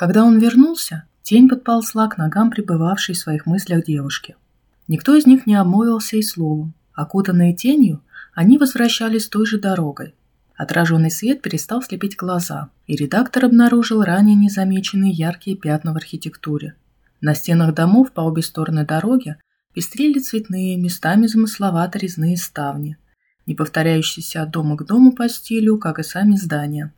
Когда он вернулся, тень подползла к ногам пребывавшей в своих мыслях девушки. Никто из них не обмолвился и словом. Окутанные тенью, они возвращались той же дорогой. Отраженный свет перестал слепить глаза, и редактор обнаружил ранее незамеченные яркие пятна в архитектуре. На стенах домов по обе стороны дороги пестрели цветные, местами замысловато резные ставни, не повторяющиеся от дома к дому по стилю, как и сами здания.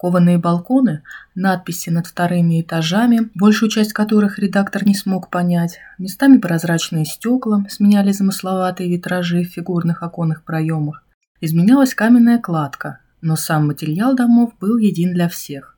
Кованые балконы, надписи над вторыми этажами, большую часть которых редактор не смог понять, местами прозрачные стекла сменяли замысловатые витражи в фигурных оконных проемах. Изменялась каменная кладка, но сам материал домов был един для всех.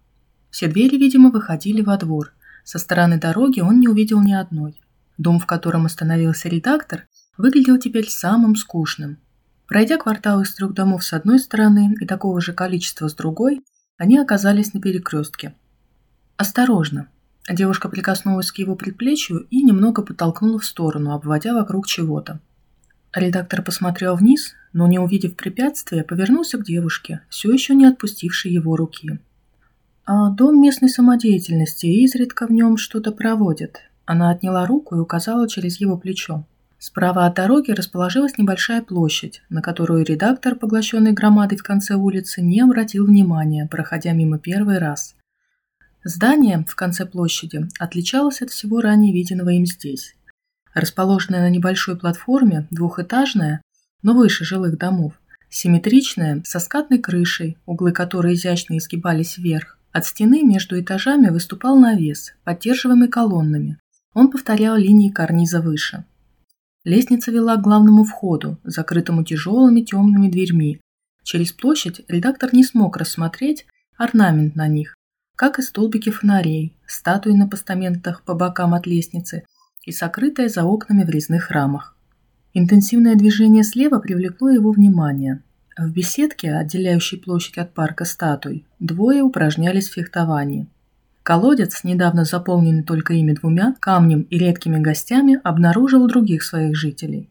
Все двери, видимо, выходили во двор. Со стороны дороги он не увидел ни одной. Дом, в котором остановился редактор, выглядел теперь самым скучным. Пройдя квартал из трех домов с одной стороны и такого же количества с другой, они оказались на перекрестке. «Осторожно!» Девушка прикоснулась к его предплечью и немного подтолкнула в сторону, обводя вокруг чего-то. Редактор посмотрел вниз, но, не увидев препятствия, повернулся к девушке, все еще не отпустившей его руки. «А дом местной самодеятельности изредка в нем что-то проводит». Она отняла руку и указала через его плечо. Справа от дороги расположилась небольшая площадь, на которую редактор, поглощенный громадой в конце улицы, не обратил внимания, проходя мимо первый раз. Здание в конце площади отличалось от всего ранее виденного им здесь. Расположенное на небольшой платформе, двухэтажное, но выше жилых домов, симметричное, со скатной крышей, углы которой изящно изгибались вверх. От стены между этажами выступал навес, поддерживаемый колоннами. Он повторял линии карниза выше. Лестница вела к главному входу, закрытому тяжелыми темными дверьми. Через площадь редактор не смог рассмотреть орнамент на них, как и столбики фонарей, статуи на постаментах по бокам от лестницы и сокрытые за окнами в резных рамах. Интенсивное движение слева привлекло его внимание. В беседке, отделяющей площадь от парка статуй, двое упражнялись в фехтовании – Колодец, недавно заполненный только ими двумя, камнем и редкими гостями, обнаружил других своих жителей.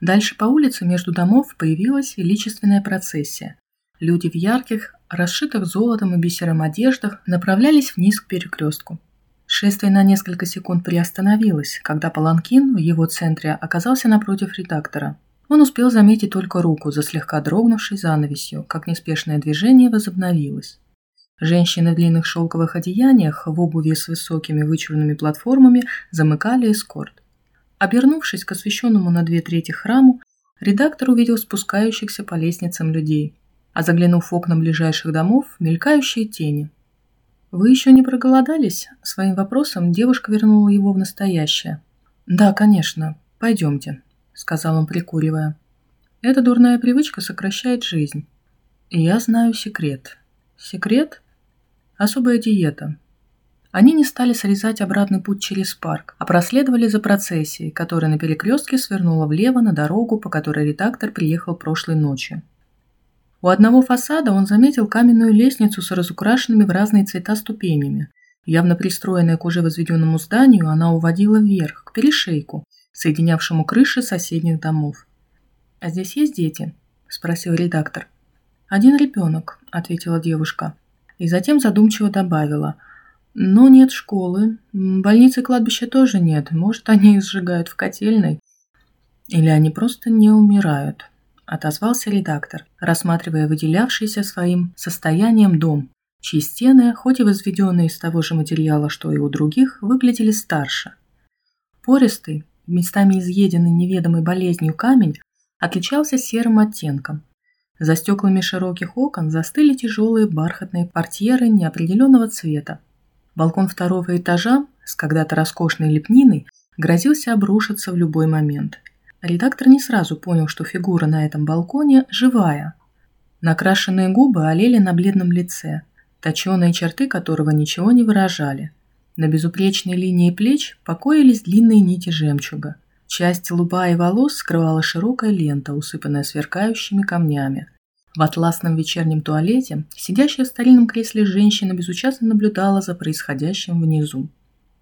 Дальше по улице между домов появилась величественная процессия. Люди в ярких, расшитых золотом и бисером одеждах направлялись вниз к перекрестку. Шествие на несколько секунд приостановилось, когда Паланкин в его центре оказался напротив редактора. Он успел заметить только руку за слегка дрогнувшей занавесью, как неспешное движение возобновилось. Женщины в длинных шелковых одеяниях в обуви с высокими вычурными платформами замыкали эскорт. Обернувшись к освещенному на две трети храму, редактор увидел спускающихся по лестницам людей, а заглянув в окна ближайших домов, мелькающие тени. «Вы еще не проголодались?» Своим вопросом девушка вернула его в настоящее. «Да, конечно. Пойдемте», — сказал он, прикуривая. «Эта дурная привычка сокращает жизнь. И я знаю секрет». «Секрет?» Особая диета. Они не стали срезать обратный путь через парк, а проследовали за процессией, которая на перекрестке свернула влево на дорогу, по которой редактор приехал прошлой ночью. У одного фасада он заметил каменную лестницу с разукрашенными в разные цвета ступенями. Явно пристроенная к уже возведенному зданию, она уводила вверх, к перешейку, соединявшему крыши соседних домов. «А здесь есть дети?» – спросил редактор. «Один ребенок», – ответила девушка и затем задумчиво добавила. «Но нет школы, больницы кладбища тоже нет, может, они их сжигают в котельной, или они просто не умирают», – отозвался редактор, рассматривая выделявшийся своим состоянием дом, чьи стены, хоть и возведенные из того же материала, что и у других, выглядели старше. Пористый, местами изъеденный неведомой болезнью камень отличался серым оттенком – за стеклами широких окон застыли тяжелые бархатные портьеры неопределенного цвета. Балкон второго этажа с когда-то роскошной лепниной грозился обрушиться в любой момент. Редактор не сразу понял, что фигура на этом балконе живая. Накрашенные губы олели на бледном лице, точеные черты которого ничего не выражали. На безупречной линии плеч покоились длинные нити жемчуга – Часть лба и волос скрывала широкая лента, усыпанная сверкающими камнями. В атласном вечернем туалете сидящая в старинном кресле женщина безучастно наблюдала за происходящим внизу.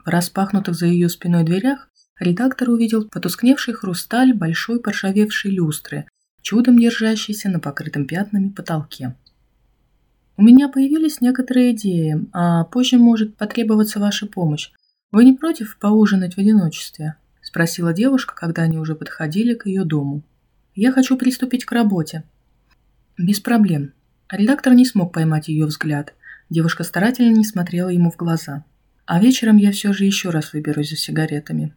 В распахнутых за ее спиной дверях редактор увидел потускневший хрусталь большой поршавевшей люстры, чудом держащейся на покрытом пятнами потолке. У меня появились некоторые идеи, а позже может потребоваться ваша помощь. Вы не против поужинать в одиночестве?» – спросила девушка, когда они уже подходили к ее дому. «Я хочу приступить к работе». «Без проблем». Редактор не смог поймать ее взгляд. Девушка старательно не смотрела ему в глаза. «А вечером я все же еще раз выберусь за сигаретами.